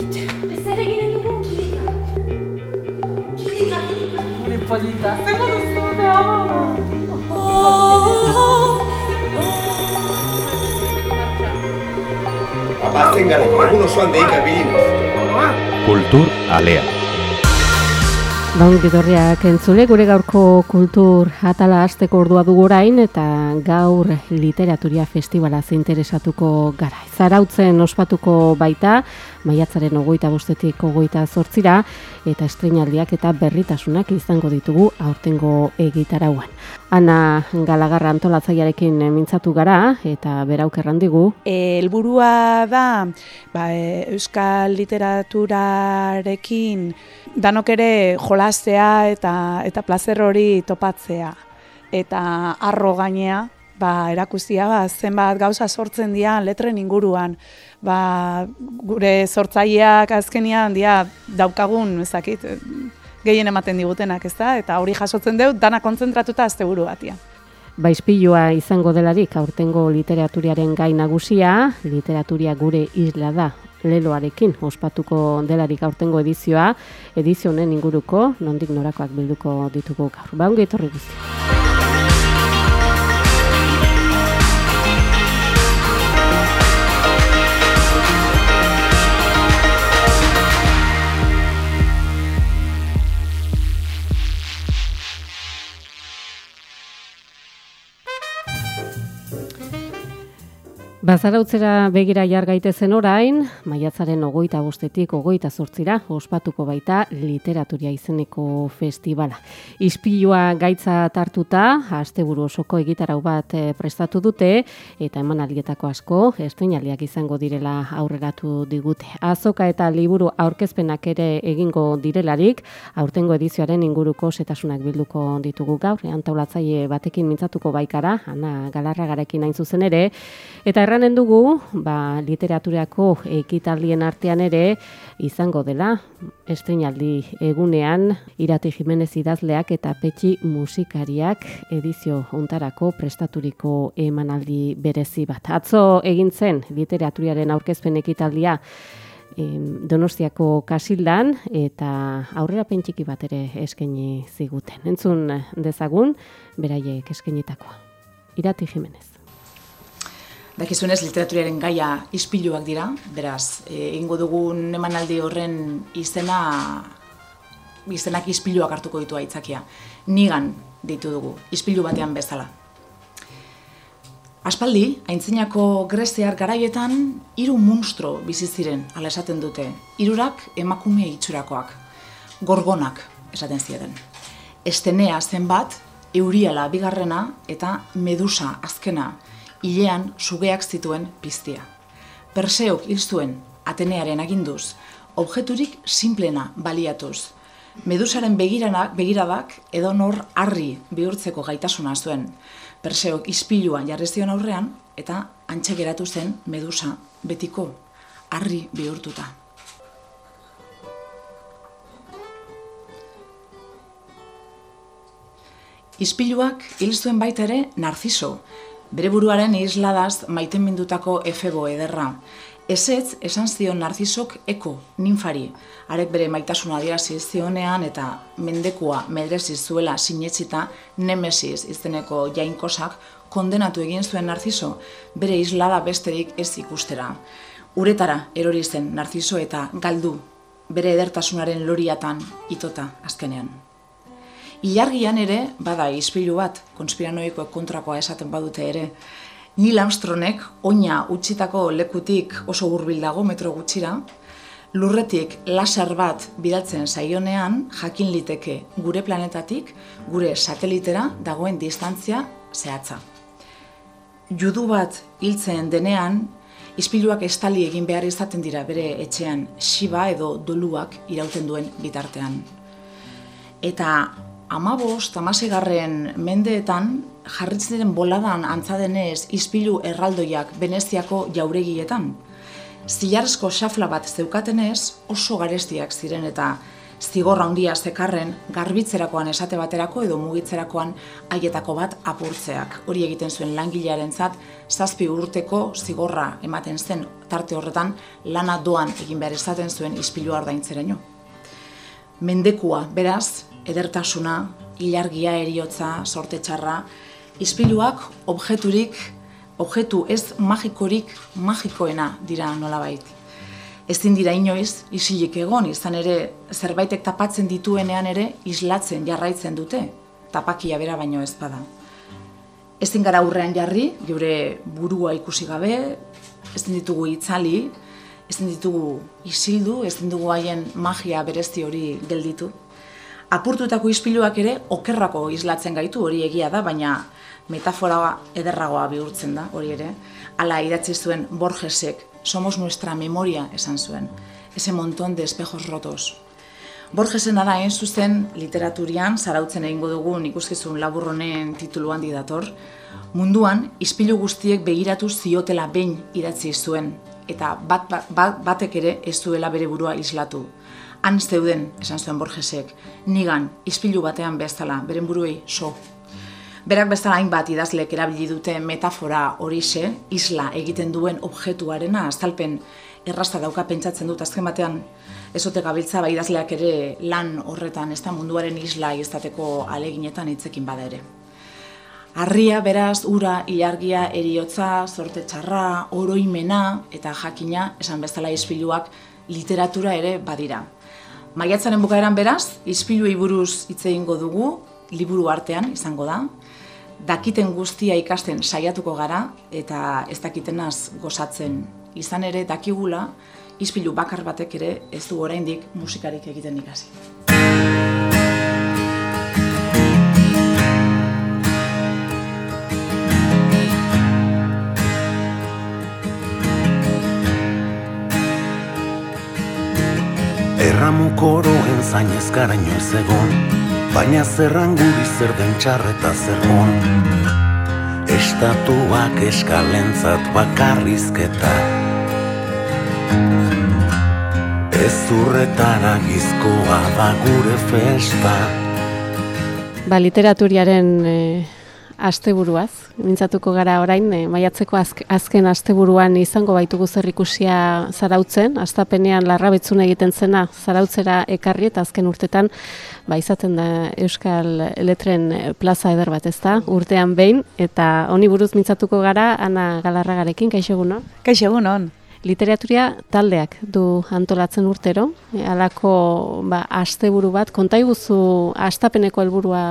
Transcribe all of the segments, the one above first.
Ez ere ginen dugu kilika. Kilika, kilika. Gure polita, zer duzu da? Abatzen gara, egun osoan deika bilinez. Kultur alea. Baun gitorriak entzule gure gaurko kultur atala hasteko ordua dugu orain eta gaur literaturia festivala interesatuko gara. Zarautzen ospatuko baita, maiatzaren ogoita bostetik ogoita zortzira, eta estrenaldiak eta berritasunak izango ditugu aurtengo egitarauan. Ana Galagarra antolatzaiarekin mintzatu gara eta berauk errandigu. E, helburua da ba, e, euskal literaturarekin danok ere jolastea eta eta plazer hori topatzea eta arro gainea ba erakustia ba zenbat gauza sortzen dira letren inguruan ba gure sortzaileak azkenian dira daukagun ezakit gehien ematen digutenak, ezta? Eta hori jasotzen dut dana kontzentratuta asteburu batia. Baizpilua izango delarik aurtengo literaturiaren gai nagusia, literaturia gure isla da leloarekin ospatuko delarik aurtengo edizioa, edizionen inguruko, nondik norakoak bilduko ditugu gaur. Ba, etorri guzti. Bazarautzera begira jar gaitezen orain, maiatzaren ogoita bostetik ogoita zortzira, ospatuko baita literaturia izeneko festivala. Ispilua gaitza tartuta, asteburu osoko egitarau bat eh, prestatu dute, eta eman aldietako asko, estrenaliak izango direla aurreratu digute. Azoka eta liburu aurkezpenak ere egingo direlarik, aurtengo edizioaren inguruko setasunak bilduko ditugu gaur, antaulatzaile batekin mintzatuko baikara, ana galarra garekin hain zuzen ere, eta erranen dugu, ba, literaturako ekitaldien artean ere izango dela estrenaldi egunean Irati Jimenez idazleak eta Petxi musikariak edizio hontarako prestaturiko emanaldi berezi bat. Atzo egin zen literaturiaren aurkezpen ekitaldia Donostiako kasildan eta aurrera pentsiki bat ere eskaini ziguten. Entzun dezagun beraiek eskainitakoa. Irati Jimenez. Dakizunez literaturiaren gaia ispiluak dira, beraz, e, egingo dugun emanaldi horren izena izenak ispiluak hartuko ditu aitzakia. Nigan ditu dugu, ispilu batean bezala. Aspaldi, aintzinako greziar garaietan hiru munstro bizi ziren, hala esaten dute. Hirurak emakume itxurakoak. Gorgonak esaten ziren. Estenea zenbat, Euriala bigarrena eta Medusa azkena hilean sugeak zituen piztia. Perseok hil zuen Atenearen aginduz, objeturik simplena baliatuz. Medusaren begiranak, begiradak edonor harri bihurtzeko gaitasuna zuen. Perseok ispilua jarri zion aurrean eta antxe geratu zen Medusa betiko harri bihurtuta. Ispiluak hil zuen baita ere Narciso, bere buruaren isladaz maitemindutako efebo ederra. Ezetz esan zion Narcisok eko ninfari, arek bere maitasuna adierazi zionean eta mendekua medrezi zuela sinetsita Nemesis izeneko jainkosak kondenatu egin zuen Narciso bere islada besterik ez ikustera. Uretara erori zen Narciso eta galdu bere edertasunaren loriatan itota azkenean. Ilargian ere, bada ispilu bat, konspiranoikoek kontrakoa esaten badute ere, Neil Armstrongek oina utzitako lekutik oso hurbil dago metro gutxira, lurretik laser bat bidaltzen saionean jakin liteke gure planetatik, gure satelitera dagoen distantzia zehatza. Judu bat hiltzen denean, ispiluak estali egin behar izaten dira bere etxean siba edo doluak irauten duen bitartean. Eta amabost, amasegarren mendeetan, jarritzen diren boladan antzadenez ispilu erraldoiak Veneziako jauregietan. Zilarrezko xafla bat zeukatenez oso garestiak ziren eta zigorra handia zekarren garbitzerakoan esate baterako edo mugitzerakoan haietako bat apurtzeak. Hori egiten zuen langilearentzat zazpi urteko zigorra ematen zen tarte horretan lana doan egin behar izaten zuen ispilua ordaintzeraino. Mendekua, beraz, edertasuna, ilargia eriotza, sorte txarra, ispiluak objeturik, objektu ez magikorik magikoena dira nolabait. Ezin dira inoiz isilik egon, izan ere zerbaitek tapatzen dituenean ere islatzen jarraitzen dute, tapakia bera baino ez bada. Ezin gara aurrean jarri, gure burua ikusi gabe, ezin ditugu itzali, ezin ditugu isildu, ezin dugu haien magia berezti hori gelditu. Apurtutako ispiluak ere okerrako islatzen gaitu hori egia da, baina metafora ederragoa bihurtzen da hori ere. Hala idatzi zuen Borgesek, somos nuestra memoria esan zuen, ese montón de espejos rotos. Borgesen da hain zuzen literaturian zarautzen egingo dugun ikuskizun laburronen tituluan didator, munduan ispilu guztiek begiratu ziotela behin idatzi zuen, eta bat, bat, batek ere ez duela bere burua islatu. Han zeuden, esan zuen Borgesek, nigan, ispilu batean bezala, beren buruei so. Berak bezala hainbat idazlek erabili dute metafora horixe, isla egiten duen objektuarena azalpen errasta dauka pentsatzen dut azken batean ezote gabiltza bai idazleak ere lan horretan, ez da munduaren isla izateko aleginetan hitzekin bada ere. Arria, beraz, ura, ilargia, eriotza, zorte txarra, oroimena eta jakina, esan bezala ispiluak literatura ere badira. Maiatzaren bukaeran beraz, ispiluei buruz hitz egingo dugu, liburu artean izango da, dakiten guztia ikasten saiatuko gara eta ez dakitenaz gozatzen izan ere dakigula ispilu bakar batek ere ez du oraindik musikarik egiten ikasi. Erramukoroen zainez gara inoiz egon Baina zerran guri zer den txarreta zer hon Estatuak eskalentzat bakarrizketa Ez urretara gizkoa da gure festa. Ba, literaturiaren e, asteburuaz, mintzatuko gara orain, e, maiatzeko azk, azken asteburuan izango baitugu zer ikusia zarautzen, astapenean larrabetzun egiten zena zarautzera ekarri eta azken urtetan, ba, izaten da Euskal Letren plaza eder bat ezta, urtean behin, eta honi buruz mintzatuko gara, Ana Galarragarekin, kaixo egunon? Kaixo egunon. Literaturia taldeak du antolatzen urtero, e, alako ba, asteburu bat, kontaiguzu astapeneko helburua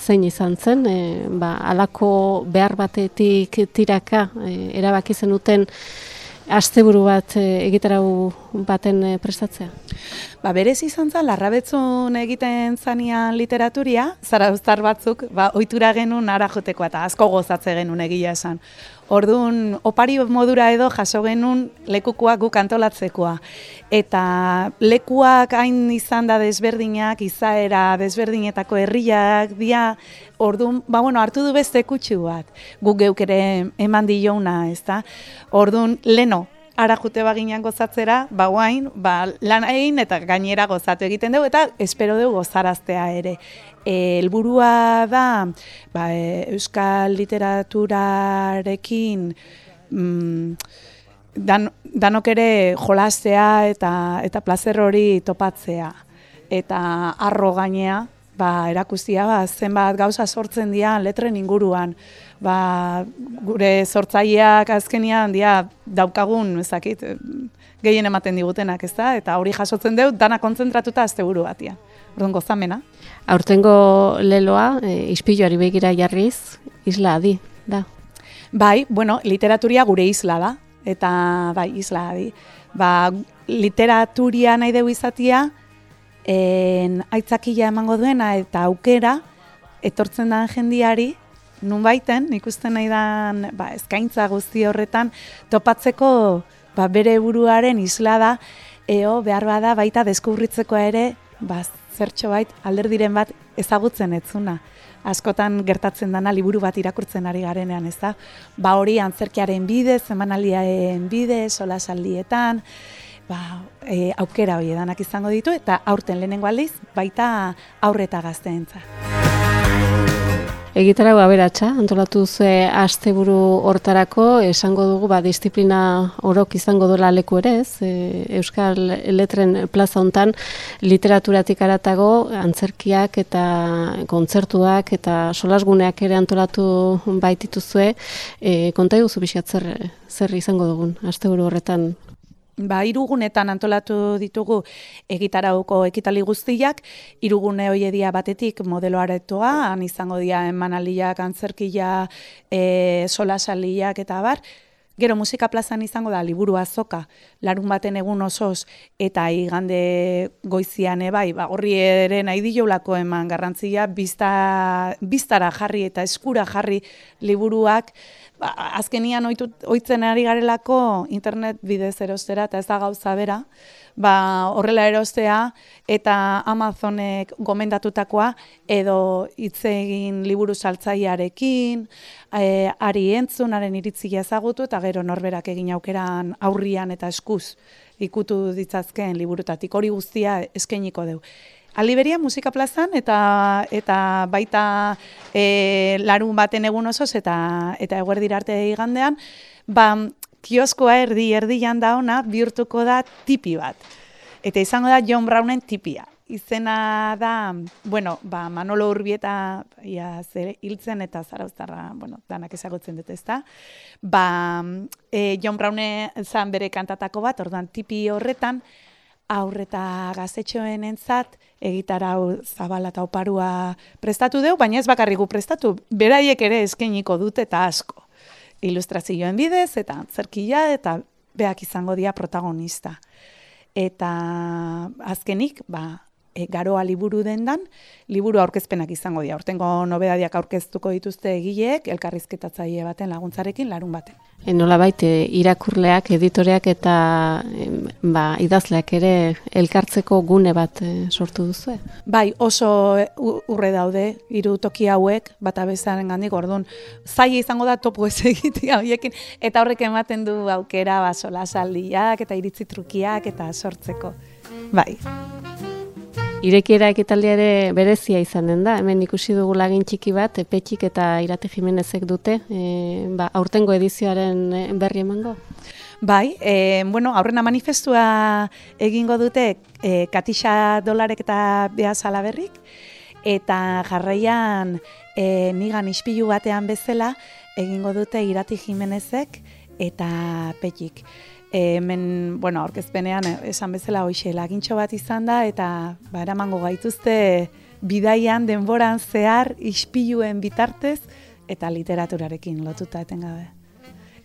zein izan zen, e, ba, alako behar batetik tiraka e, erabaki zenuten asteburu bat e, egitarau baten e, prestatzea? Ba, berez izan zen, larrabetzun egiten zanian literaturia, zarauztar batzuk, ba, oitura genuen ara joteko eta asko gozatze genuen egia esan. Orduan, opari modura edo jaso genuen lekukoak guk antolatzekoa. Eta lekuak hain izan da desberdinak, izaera desberdinetako herriak, dia, orduan, ba, bueno, hartu du beste kutsu bat, guk geuk ere eman diouna, ez da? Orduan, leno, ara jute baginan gozatzera, ba guain, ba, lan egin eta gainera gozatu egiten dugu, eta espero dugu gozaraztea ere helburua da ba, e, euskal literaturarekin mm, dan, danok ere jolastea eta eta plazer hori topatzea eta arro gainea ba erakustia ba zenbat gauza sortzen dira letren inguruan ba, gure sortzaileak azkenian dia daukagun ezakit gehien ematen digutenak, ez da? Eta hori jasotzen dut, dana kontzentratuta asteburu batia. Orduan gozamena. Aurtengo leloa, e, ispiluari begira jarriz, isla adi, da. Bai, bueno, literaturia gure isla da, eta bai, isla adi. Ba, literaturia nahi dugu izatia, en, aitzakila emango duena eta aukera, etortzen da jendiari, nun baiten, ikusten nahi dan, ba, eskaintza guzti horretan, topatzeko ba, bere buruaren isla da, eo behar bada baita deskubritzeko ere, ba, zertxo bait, alderdiren bat ezagutzen etzuna. Askotan gertatzen dana liburu bat irakurtzen ari garenean, ez da? Ba hori antzerkiaren bidez, emanaldiaren bidez, solasaldietan, ba, e, aukera hori edanak izango ditu, eta aurten lehenengo aldiz, baita aurreta gazteentza. Egitarau aberatsa, antolatu ze asteburu hortarako, esango dugu, ba, disiplina orok izango dola leku ere, ez? E, Euskal Letren plaza hontan literaturatik aratago, antzerkiak eta kontzertuak eta solasguneak ere antolatu baitituzue, e, konta iguzu zer, zer izango dugun, asteburu horretan Ba, irugunetan antolatu ditugu egitarauko ekitali guztiak, irugune hoi edia batetik modelo aretoa, han izango dira emanaliak, antzerkia, e, solasaliak eta bar, Gero musika plazan izango da liburu azoka, larun baten egun osoz eta igande goizian ebai, ba, horri ere nahi diolako eman garrantzia, bizta, biztara jarri eta eskura jarri liburuak, ba, azkenian oitzen ari garelako internet bidez erostera eta ez da gauza bera, ba, horrela erostea eta Amazonek gomendatutakoa edo hitz egin liburu saltzailearekin, e, ari entzunaren iritzia ezagutu eta gero norberak egin aukeran aurrian eta eskuz ikutu ditzazkeen liburutatik hori guztia eskainiko dugu. Aliberia musika plazan eta eta baita e, larun baten egun osoz eta eta eguerdi arte igandean, ba, kioskoa erdi erdian da ona bihurtuko da tipi bat. Eta izango da John Brownen tipia. Izena da, bueno, ba, Manolo Urbieta ia, zer, hiltzen eta zarauztarra, bueno, danak ezagutzen dut ezta. Ba, e, John Browne zan bere kantatako bat, orduan tipi horretan, aurreta gazetxoen entzat, egitarau zabala eta oparua prestatu deu, baina ez bakarriku prestatu, beraiek ere eskeniko dute eta asko. Ilustrazioen bidez, eta zerkila, eta beak izango dia protagonista. Eta azkenik, ba, e, garoa liburu dendan, liburu aurkezpenak izango dira. Hortengo nobedadiak aurkeztuko dituzte egileek, elkarrizketatzaile baten laguntzarekin larun baten. E, nola baite, irakurleak, editoreak eta ba, idazleak ere elkartzeko gune bat e, sortu duzu? Bai, oso urre daude, hiru toki hauek, bata bezaren gandik, orduan, zai izango da topu ez egitea horiekin, eta horrek ematen du aukera, ba, sola saldiak, eta iritzi trukiak, eta sortzeko. Bai. Irekiera ekitaldia ere berezia izan den da, hemen ikusi dugu lagin txiki bat, Petxik eta Irate Jimenezek dute, e, ba, aurtengo edizioaren e, berri emango? Bai, e, bueno, aurrena manifestua egingo dute e, katixa dolarek eta behazala berrik, eta jarraian e, nigan ispilu batean bezala egingo dute Irati Jimenezek eta Petxik hemen, bueno, aurkezpenean eh, esan bezala hoxe lagintxo bat izan da eta ba eramango gaituzte bidaian denboran zehar ispiluen bitartez eta literaturarekin lotuta etengabe.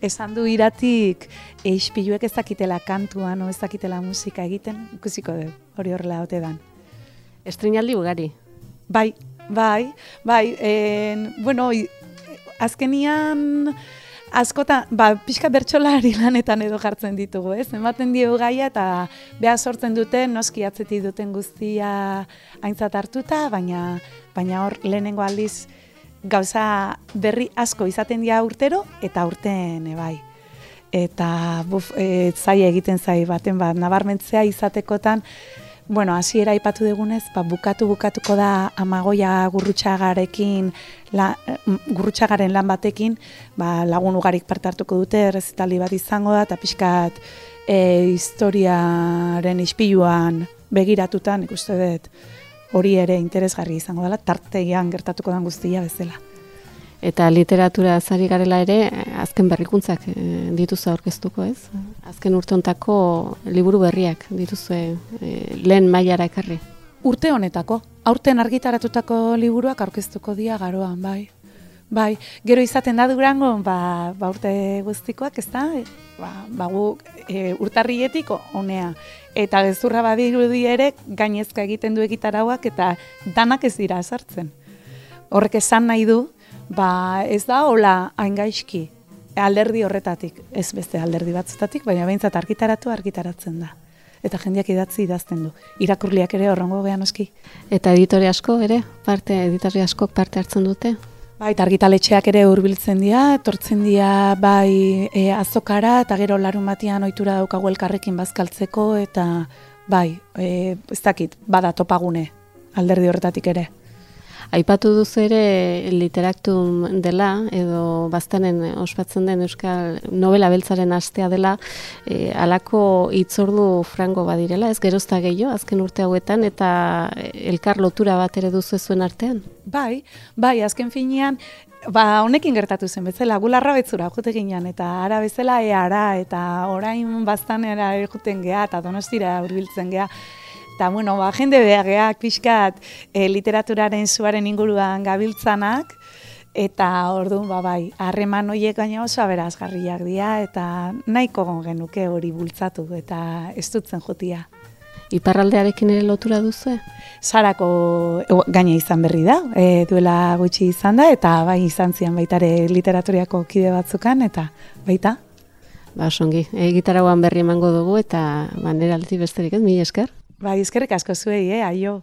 Esan du iratik e, ispiluek ezakitela kantuan o ezakitela musika egiten, ikusiko du, hori horrela ote dan. Estrinaldi ugari. Bai, bai, bai, en, bueno, azkenian askota, ba, pixka bertsolari lanetan edo jartzen ditugu, ez? Ematen dio gaia eta beha sortzen dute noski atzeti duten guztia aintzat hartuta, baina baina hor lehenengo aldiz gauza berri asko izaten dira urtero eta urten bai. Eta buf, e, zai egiten zai baten bat, nabarmentzea izatekotan, Bueno, hasiera aipatu dugunez, ba, bukatu bukatuko da amagoia gurrutxagarekin, la, gurrutxagaren lan batekin, ba, lagun ugarik parte hartuko dute, errezitali bat izango da, eta pixkat e, historiaren ispiluan begiratutan, ikuste dut, hori ere interesgarri izango dela, tartegian gertatuko den guztia bezala. Eta literatura zari garela ere, azken berrikuntzak e, dituzu aurkeztuko ez? Azken urteontako liburu berriak dituzu e, lehen mailara ekarri. Urte honetako, aurten argitaratutako liburuak aurkeztuko dira garoan, bai. Bai, gero izaten da durango, ba, ba urte guztikoak, ez da? Ba, ba gu, e, urtarrietik honea. Eta gezurra badirudi ere, gainezka egiten du egitarauak, eta danak ez dira sartzen. Horrek esan nahi du, ba ez da hola hain gaizki alderdi horretatik, ez beste alderdi batzutatik, baina behintzat argitaratu argitaratzen da. Eta jendeak idatzi idazten du. Irakurliak ere horrengo gehan oski. Eta editore asko ere, parte, editore asko parte hartzen dute? Bai, argitaletxeak ere hurbiltzen dira, etortzen dira bai e, azokara eta gero larun batian ohitura daukagu elkarrekin bazkaltzeko eta bai, e, ez dakit, bada topagune alderdi horretatik ere. Aipatu duzu ere literaktun dela, edo baztanen ospatzen den Euskal Nobela Beltzaren astea dela, e, alako itzordu frango badirela, ez gerozta gehiago, azken urte hauetan, eta elkar lotura bat ere duzu zuen artean? Bai, bai, azken finean, ba, honekin gertatu zen bezala, gularra betzura jute ginean, eta ara bezala eara, eta orain baztanera juten geha, eta donostira hurbiltzen geha, Eta, bueno, ba, jende behageak pixkat e, literaturaren zuaren inguruan gabiltzanak, eta orduan, ba, bai, harreman horiek gaina oso aberazgarriak dira, eta nahiko genuke hori bultzatu, eta ez dutzen jotia. Iparraldearekin ere lotura duzu? Sarako e, gaina izan berri da, e, duela gutxi izan da, eta bai izan zian baitare literaturiako kide batzukan, eta baita. Ba, songi, e, gitarauan berri emango dugu, eta manera alti besterik ez, mi esker? Bai, eskerrik asko zuei, eh, aio.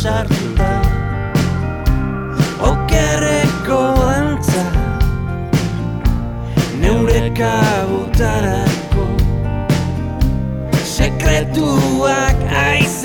Sartuta, okerreko dantza Neure kabutarako sekretuak aiza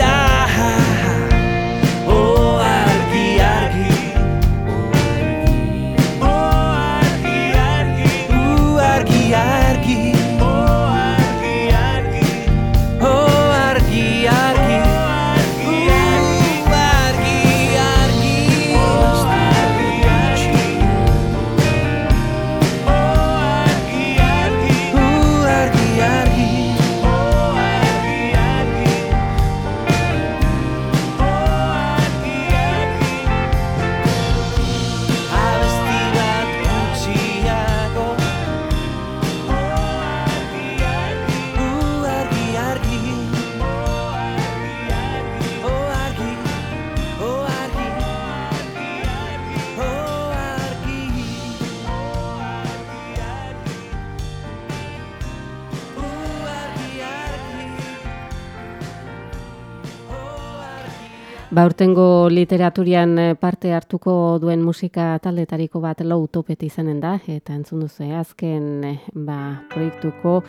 Baurtengo literaturian eh, parte hartuko duen musika taldetariko bat low topet izanen da, eta entzun duzu azken eh, ba, proiektuko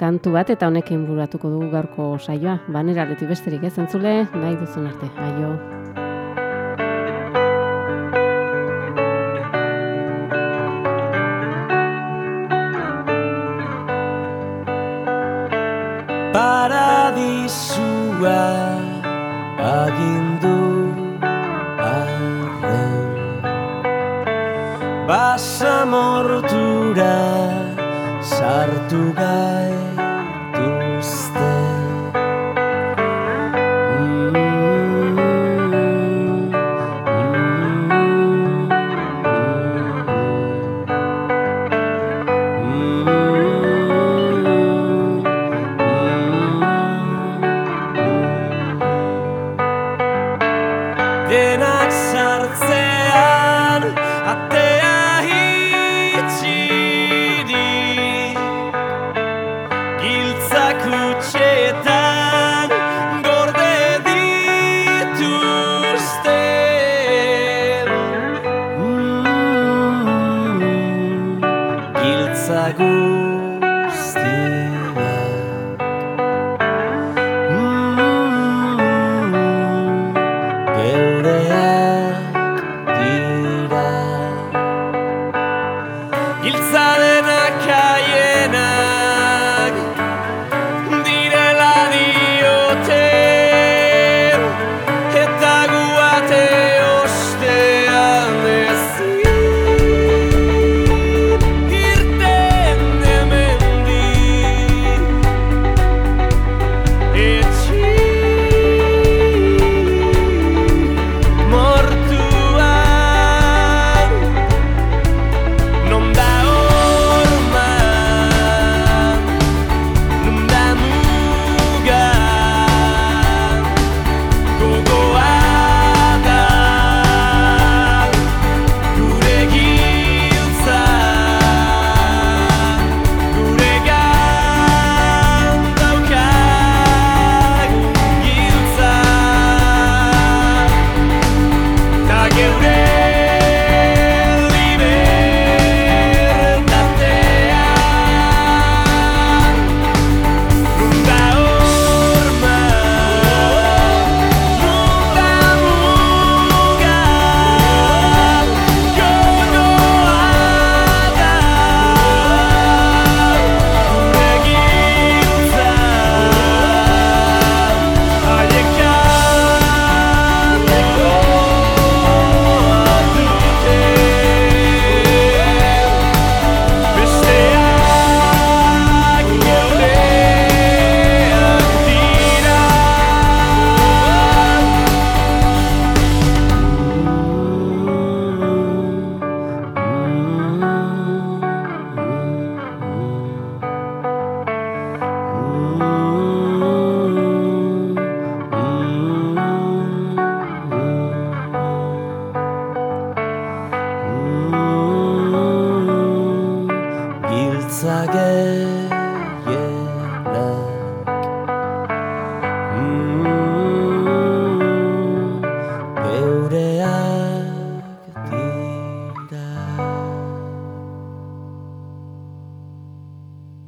kantu bat, eta honekin buratuko dugu gaurko saioa. Banera leti besterik ez entzule, nahi duzun arte. Aio. Paradisua agindu arren. Basamortura sartu gaituzte